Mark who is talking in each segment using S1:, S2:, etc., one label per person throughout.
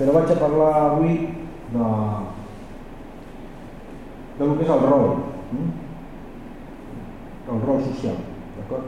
S1: però vaig a parlar avui de, de lo que és el rol, hm? el rol social, d'acord?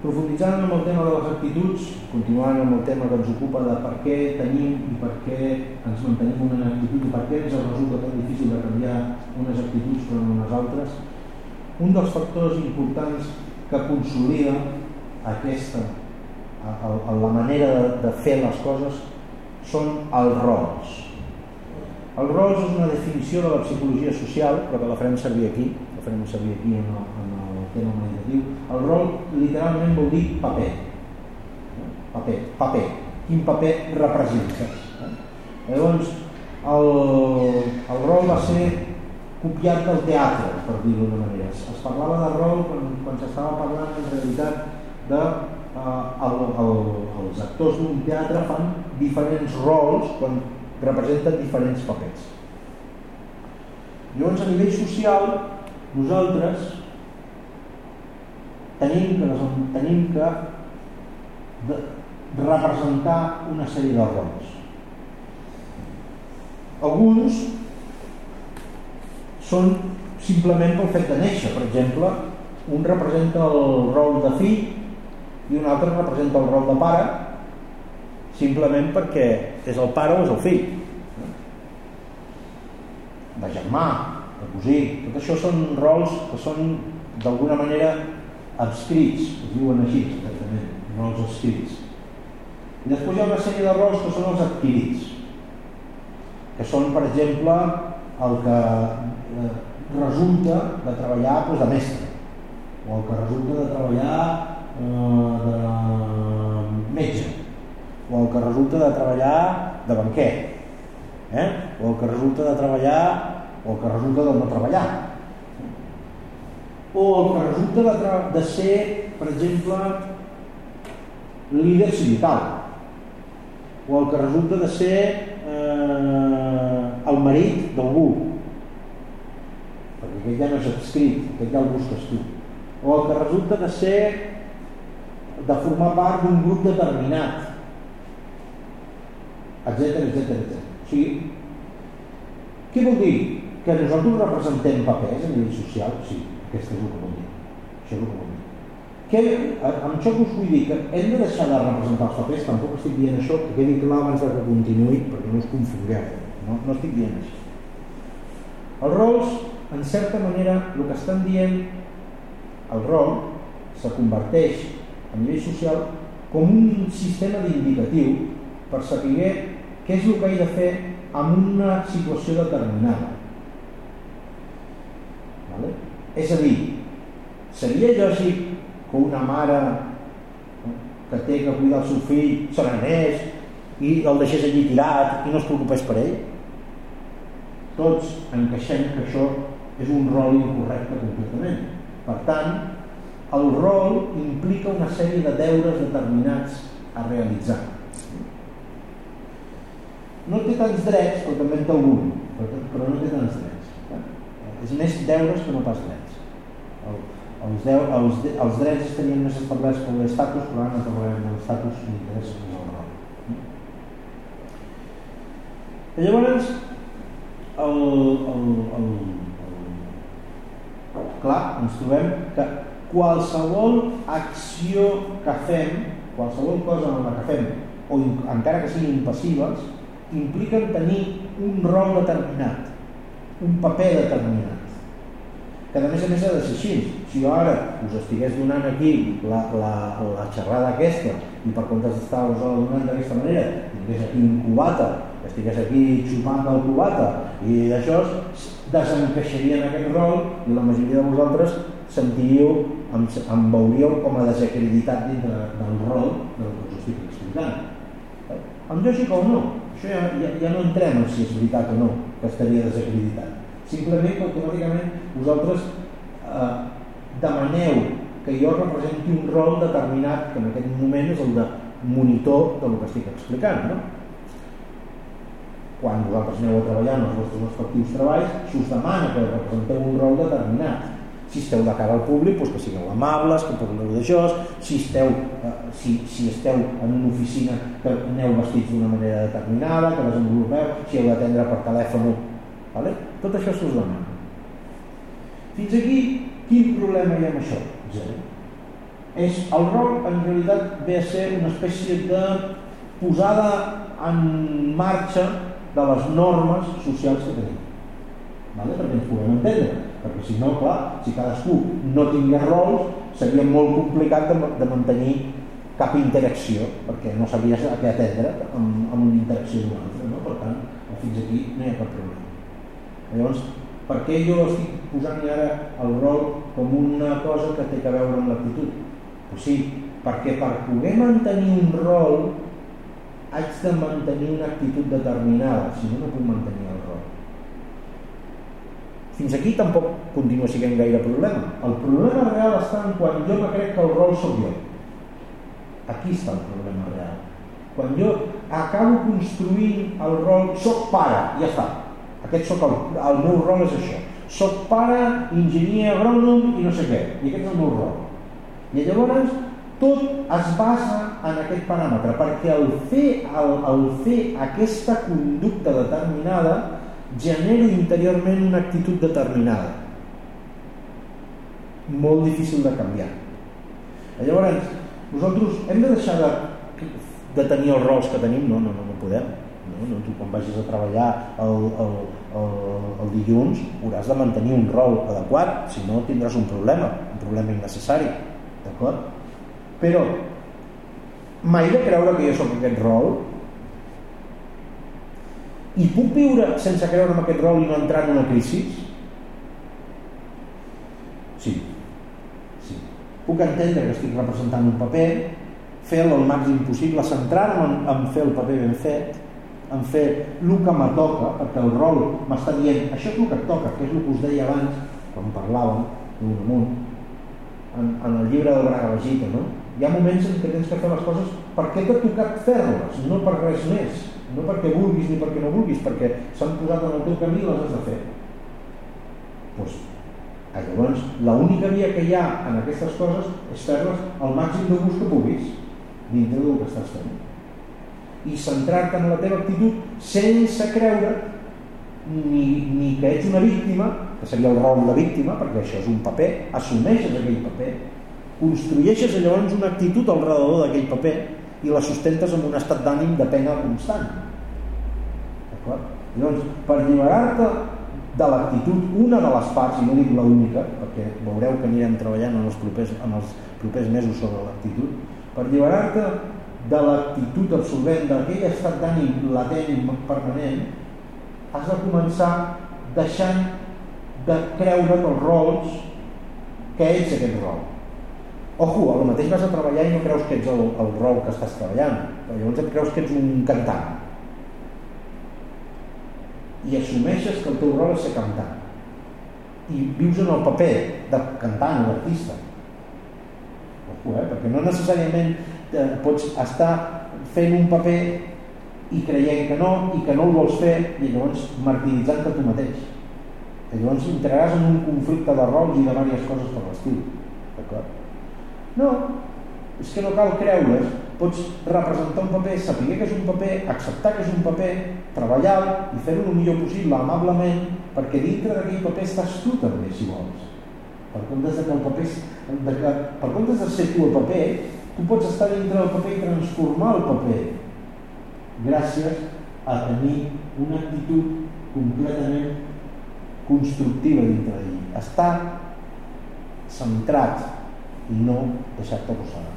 S1: Profunditzant en el tema de les actituds, continuant amb el tema que ens ocupa de per què tenim i per què ens mantenim una actitud i per què ens resulta tan difícil de canviar unes actituds per unes altres, un dels factors importants que consolida aquesta, a, a, a la manera de, de fer les coses són els rols. El rols és una definició de la psicologia social, però que la farem servir aquí, la farem servir aquí en el, en tema meditatiu, el rol literalment vol dir paper. Paper, paper. Quin paper representa? Eh? Llavors, el, el rol va ser copiat del teatre, per dir-ho d'una manera. Es parlava de rol quan, quan s'estava parlant en realitat de eh, el, el, els actors d'un teatre fan diferents rols quan representen diferents papers. Llavors, a nivell social, nosaltres tenim que, tenim que de, representar una sèrie de rols. Alguns són simplement pel fet de néixer. Per exemple, un representa el rol de fill i un altre representa el rol de pare simplement perquè és el pare o és el fill. De germà, de cosí. Tot això són rols que són d'alguna manera adscrits, es diuen així exactament, no els escrits. I després hi ha una sèrie de rols que són els adquirits, que són, per exemple, el que eh, resulta de treballar doncs, de mestre, o el que resulta de treballar de metge, o el que resulta de treballar de banquer, eh? o el que resulta de treballar o el que resulta de no treballar. O el que resulta de, de ser, per exemple, líder sindical, o el que resulta de ser eh, el marit d'algú, perquè aquest ja no és escrit, aquest ja el busques tu, o el que resulta de ser de formar part d'un grup determinat, etc etc etc. O sigui, què vol dir? Que nosaltres representem papers a nivell social? Sí. Aquesta és el que vol dir. Això és el que vol dir. Que, amb això que us vull dir que hem de deixar de representar els papers, tampoc estic dient això, que quedi clar abans que continuï, perquè no us confongueu. No, no estic dient això. Els rols, en certa manera, el que estan dient, el rol se converteix a nivell social com un sistema d'indicatiu per saber què és el que he de fer en una situació determinada. Vale? És a dir, seria lògic que una mare que té que cuidar el seu fill se n'anés i el deixés allí tirat i no es preocupés per ell? Tots encaixem que això és un rol incorrecte completament. Per tant, el rol implica una sèrie de deures determinats a realitzar. No té tants drets, però també en té algun, però no té tants drets. És més deures que no pas drets els, deu, els, els drets estarien més establerts per l'estatus, però ara no parlarem de l'estatus ni d'interès ni del rol. I llavors, el, el, el, el, clar, ens trobem que qualsevol acció que fem, qualsevol cosa en la que fem, o encara que siguin passives, impliquen tenir un rol determinat, un paper determinat que a més a més ha de ser així. Si jo ara us estigués donant aquí la, la, la xerrada aquesta i per comptes d'estar-vos donant d'aquesta manera, estigués aquí un cubata, estigués aquí xupant el cubata i d'això desencaixaria en aquest rol i la majoria de vosaltres sentiríeu, em, em veuríeu com a desacreditat dintre del rol del que us estic explicant. Amb lògica o no, això ja, ja, ja no entrem en si és veritat o no que estaria desacreditat Simplement que automàticament vosaltres eh, demaneu que jo representi un rol determinat que en aquest moment és el de monitor del que estic explicant. No? Quan vosaltres aneu a treballar en els vostres respectius treballs, s'us demana que representeu un rol determinat. Si esteu de cara al públic doncs que sigueu amables, que parleu d'això si esteu, eh, si, si esteu en una oficina que aneu vestits d'una manera determinada que desenvolupeu, si heu d'atendre per telèfon vale? tot això s'us demana fins aquí quin problema hi ha amb això? zero és, el rol en realitat ve a ser una espècie de posada en marxa de les normes socials que tenim vale? perquè ens puguem entendre perquè si no, clar, si cadascú no tingués rols seria molt complicat de, de mantenir cap interacció perquè no sabies a què atendre amb, amb una interacció d'una altra no? per tant, fins aquí no hi ha cap problema llavors, per què jo estic posant ara el rol com una cosa que té que veure amb l'actitud? Pues sí, perquè per poder mantenir un rol haig de mantenir una actitud determinada si no, no puc mantenir el rol fins aquí tampoc continua sent gaire problema. El problema real està en quan jo me crec que el rol sóc jo. Aquí està el problema real. Quan jo acabo construint el rol, sóc pare, ja està. Aquest sóc el, el meu rol és això. Soc pare, enginyer agrònom i no sé què. I aquest és el meu rol. I llavors tot es basa en aquest paràmetre, perquè el fer, el, el fer aquesta conducta determinada genero interiorment una actitud determinada. Molt difícil de canviar. Llavors nosaltres hem de deixar de, de tenir els rols que tenim? No, no, no, no podem. No, no, tu quan vagis a treballar el, el, el, el dilluns hauràs de mantenir un rol adequat si no tindràs un problema un problema innecessari d'acord? però mai de creure que jo sóc aquest rol i puc viure sense creure en aquest rol i no entrar en una crisi? Sí. sí. Puc entendre que estic representant un paper, fer-lo el màxim possible, centrar-me en, en fer el paper ben fet, en fer el que me toca, perquè el rol m'està dient això és el que et toca, que és el que us deia abans, quan parlàvem, d'un amunt, en, en el llibre de Braga Vegeta, no? Hi ha moments en què tens que fer les coses perquè t'ha tocat fer-les, no per res més no perquè vulguis ni perquè no vulguis, perquè s'han posat en el teu camí i les has de fer. Pues, doncs, llavors, l'única via que hi ha en aquestes coses és fer-les al màxim de gust que puguis dintre del que estàs fent. I centrar-te en la teva actitud sense creure ni, ni que ets una víctima, que seria el rol de víctima, perquè això és un paper, assumeixes aquell paper, construeixes llavors una actitud al redador d'aquell paper i la sustentes en un estat d'ànim de pena constant. Llavors, per alliberar-te de l'actitud, una de les parts, i no dic l'única, perquè veureu que anirem treballant en els propers, en els propers mesos sobre l'actitud, per alliberar-te de l'actitud absorbent, d'aquell estat d'ànim latent i permanent, has de començar deixant de creure els rols que ets aquest rol Ojo, lo mateix vas a treballar i no creus que ets el, el rol que estàs treballant, però llavors et creus que ets un cantant. I assumeixes que el teu rol és ser cantant. I vius en el paper de cantant o d'artista. Ojo, eh? perquè no necessàriament eh, pots estar fent un paper i creient que no, i que no el vols fer, i llavors martiritzant-te tu mateix. I llavors entraràs en un conflicte de rols i de diverses coses per l'estil. D'acord? No, és que no cal creure's, pots representar un paper, saber que és un paper, acceptar que és un paper, treballar i fer-ho el millor possible, amablement, perquè dintre d'aquell paper estàs tu també, si vols. Per comptes de que el paper, de que, per comptes de ser tu el paper, tu pots estar dintre del paper i transformar el paper gràcies a tenir una actitud completament constructiva dintre d'ell. Estar centrat no deixar-te arrossegar.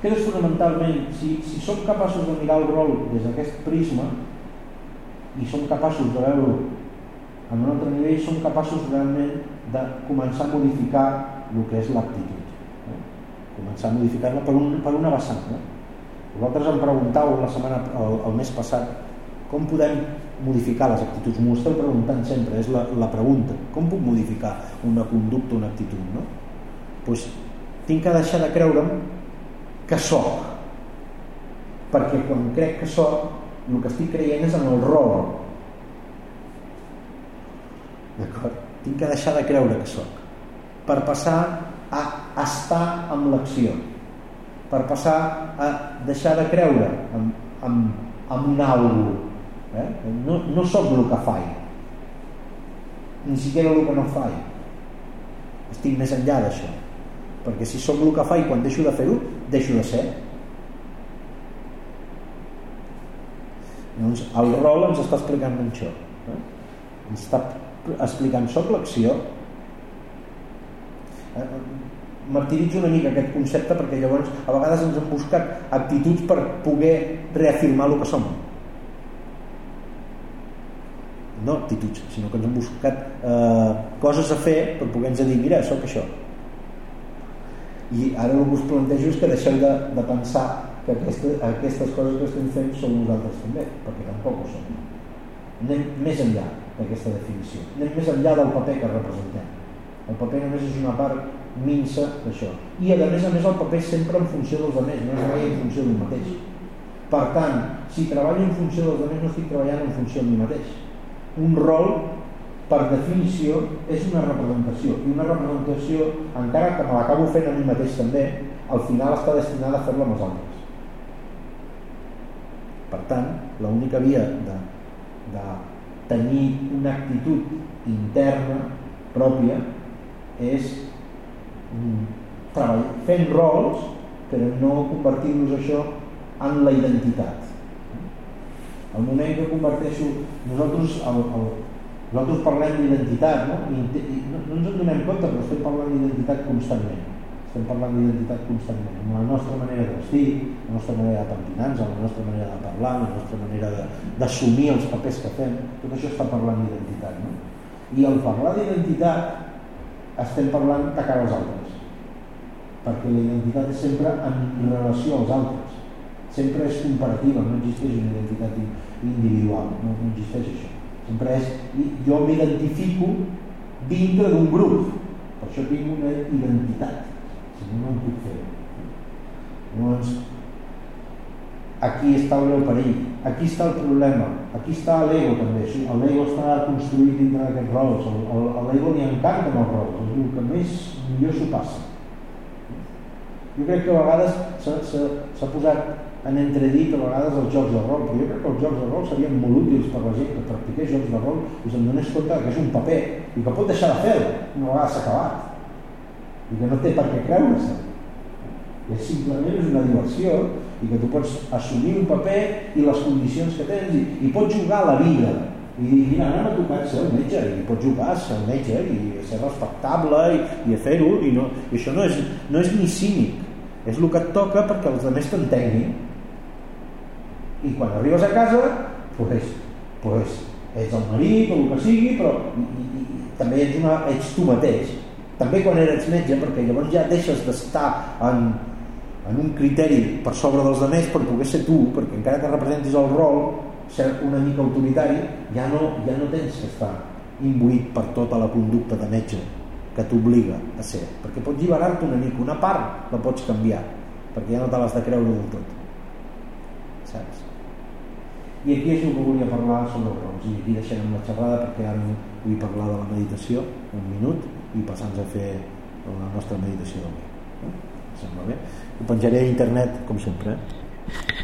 S1: És fonamentalment, si, si som capaços de mirar el rol des d'aquest prisma i som capaços de veure en un altre nivell, som capaços realment de començar a modificar el que és l'actitud. No? Començar a modificar-la per, un, per una vessant. No? Vosaltres em preguntau la setmana, el, el mes passat com podem modificar les actituds? M'ho esteu preguntant sempre, és la, la pregunta. Com puc modificar una conducta, una actitud? No? Doncs tinc que deixar de creure'm que sóc. Perquè quan crec que sóc el que estic creient és en el rol. D'acord? tinc que deixar de creure que sóc. Per passar a estar amb l'acció. Per passar a deixar de creure en, en, en un algo eh? no, no sóc el que faig. Ni siquiera el que no faig. Estic més enllà d'això perquè si sóc el que faig quan deixo de fer-ho deixo de ser Llavors, el rol ens està explicant això. Eh? Ens està explicant soc l'acció. Eh? Martiritzo una mica aquest concepte perquè llavors a vegades ens han buscat actituds per poder reafirmar el que som. No actituds, sinó que ens han buscat eh, coses a fer per poder-nos dir, mira, sóc això. I ara el que us plantejo és que deixeu de, de pensar que aquesta, aquestes coses que estem fent som nosaltres també, perquè tampoc ho som. Anem més enllà d'aquesta definició. Anem més enllà del paper que representem. El paper només és una part minsa d'això. I a més a més el paper sempre en funció dels altres, no és mai en funció d'un mateix. Per tant, si treballo en funció dels altres no estic treballant en funció de mi mateix. Un rol, per definició, és una representació. I una representació, encara que me l'acabo fent a mi mateix també, al final està destinada a fer-la amb els altres. Per tant, l'única via de, de tenir una actitud interna pròpia és mm, fent rols però no convertir-nos això en la identitat. El moment que converteixo nosaltres, el, el, nosaltres parlem d'identitat no? I, i no, no ens en donem compte però estem parlant d'identitat constantment. Estem parlant d'identitat constantment amb la nostra manera de vestir la nostra manera de pentinar-nos la nostra manera de parlar la nostra manera d'assumir els papers que fem. Tot això està parlant d'identitat no? i al parlar d'identitat estem parlant de cara als altres. Perquè la identitat és sempre en relació als altres. Sempre és comparativa no existeix una identitat individual no, no existeix això sempre és jo m'identifico dintre d'un grup. Per això tinc una identitat. Si no, no ho puc fer. Llavors, aquí està el perill, aquí està el problema, aquí està l'ego també, l'ego està construït dintre d'aquests rols, l'ego li encanta els rols, és el que més millor s'ho passa. Jo crec que a vegades s'ha posat en entredit a vegades els jocs de rol, però jo crec que els jocs de rol serien molt útils per la gent que practiqués jocs de rol i se'n donés compte que és un paper i que pot deixar de fer-ho una vegada s'ha acabat i que no té per què creure-se. És simplement és una diversió i que tu pots assumir un paper i les condicions que tens i, i pots jugar a la vida i mira, ara m'ha tocat ser el metge i pots jugar a ser el metge i ser respectable i, i fer-ho i, no, i això no és, no és ni cínic. És el que et toca perquè els altres t'entenguin. I quan arribes a casa pues, pues, ets el marit o el que sigui però i, i, i, també ets, una, ets tu mateix. També quan eres metge perquè llavors ja deixes d'estar en, en un criteri per sobre dels altres per poder ser tu perquè encara que representis el rol ser una mica autoritari ja no, ja no tens que estar imbuït per tota la conducta de metge que t'obliga a ser perquè pots lliberar-te una mica, una part la pots canviar perquè ja no te l'has de creure del tot saps? i aquí és el que volia parlar sobre els rols i aquí deixarem la xerrada perquè ara vull parlar de la meditació un minut i passar-nos a fer la nostra meditació d'avui. Eh? Sembla bé? Ho penjaré a internet, com sempre. Eh?